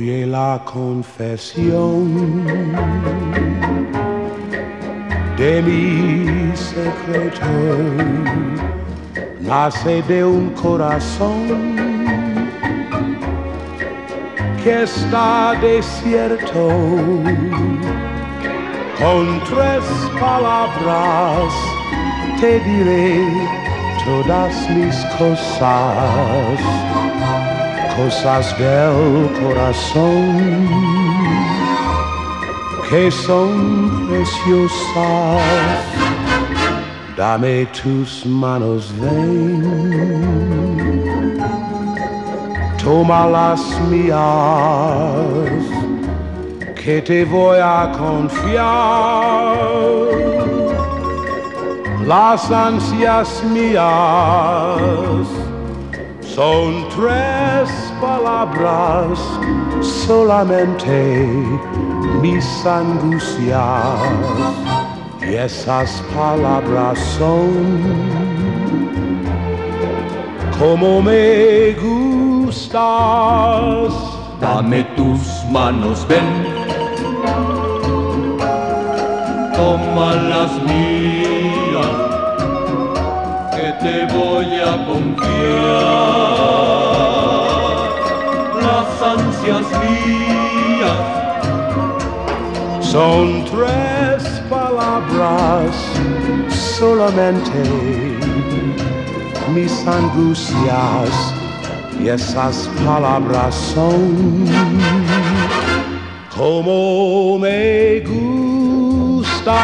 la confesión de mi secreto nace de un corazón que está desierto con tres palabras te diré todas mis cosas, cosas del corazón que son preciosas. Dame tus manos, ven, toma las mías que te voy a confiar las ansias mías son tres palabras solamente mis angustias. Y esas palabras son como me gustas. Dame tus manos, ven. Toma las mías, son tres palabras solamente mis angustias y esas palabras son como me gustan.